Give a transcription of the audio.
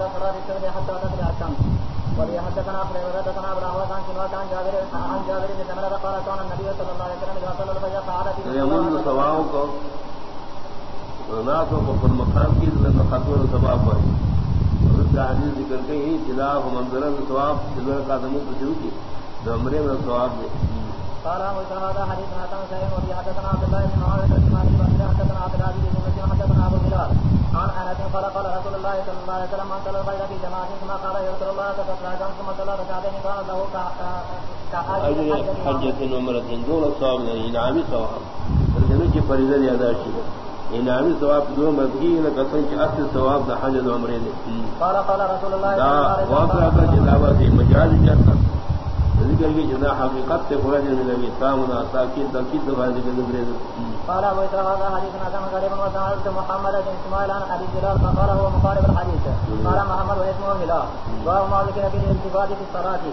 حتى تطلع الشمس وبه حدثنا ابو حدثنا ابو داود عن سنوات عن جابر عن جابر بن سمره قال كان النبي صلى الله عليه وسلم اذا صلى الفجر قعد في يمن سواء کو ناس کو پر مقام کی خطور ثواب ہے۔ اور حدیث ذکر گئی جلا منظر ثواب جلوہ قدم کو شروع کی عمرے میں ثواب ہے قال ابو هذا حديث حسن صحيح وفي حدثنا عبد الله بن معاويه بن حدثنا عبد العزيز بن مسلم حدثنا ابو هلال عن انس قال قال الله صلى الله عليه وسلم من صلى الفجر في جماعه ثم قال يذكر الله تطلع ثم صلى ركعتين قال له اجر حجة عمرة دون الصواب انعامي ثواب ترجمه کی فریضہ ادا کی انعامی ثواب دو مدگی نہ قسم کہ اصل ثواب نہ حج عمرے نے قال قال رسول الله صلى الله عليه وسلم واقعہ کا جناب سے مجاز کرتا ذکر کی جنا حقیقت سے پورا جن نبی تامنا تاکید تاکید دفعہ ذکر ذکر قال ابو اسحاق هذا حديث حسن غريب محمد بن اسماعيل عن ابي جلال فقال هو مقارب الحديث قال محمد واسمه هلال باب ما ذكر في الالتفات في الصلاه